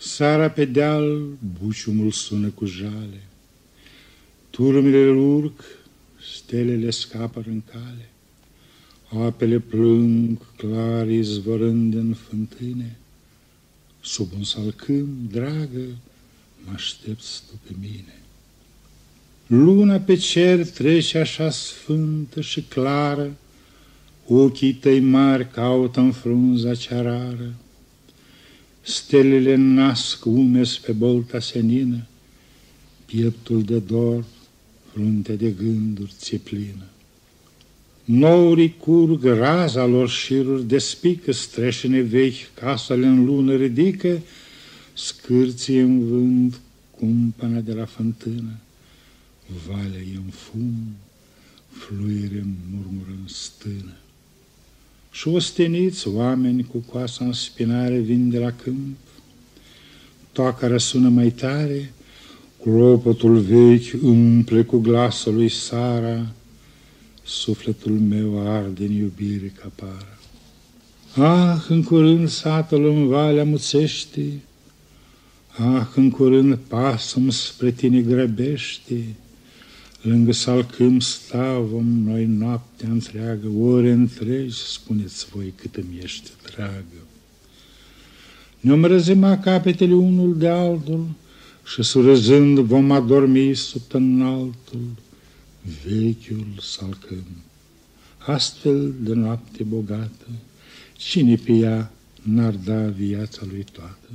Sara pe deal, buciumul sună cu jale. Turmile urc, stelele scapă în cale. Apele plâng, clar izvorând în fântâne. Sub un salcâm, dragă, mă aștepți tu pe mine. Luna pe cer trece așa sfântă și clară, Ochii tăi mari caută în frunza cea rară, Stelele nasc umezi pe bolta senină, Pieptul de dor, frunte de gânduri ți plină. Nourii curg raza lor șiruri de spică, Streșine vechi, casele în lună ridică, Scârție în vânt, cumpăna de la fântână, Valea e în fum, fluire murmură în stână. Și șosteniți oameni cu coasa în spinare vin de la câmp, Toaca răsună mai tare, clopotul vechi umple cu glasul lui Sara, Sufletul meu arde în iubire ca para. Ah, în curând satul în valea muțește, Ah, în curând pasul spre tine grăbește, Lângă salcâm stau noi noaptea întreagă, ore întregi, spuneți voi cât îmi ești dragă. Ne-om răzima capetele unul de altul și surâzând vom adormi sub înaltul vechiul salcâm. Astfel de noapte bogată, cine pe ea n-ar da viața lui toată?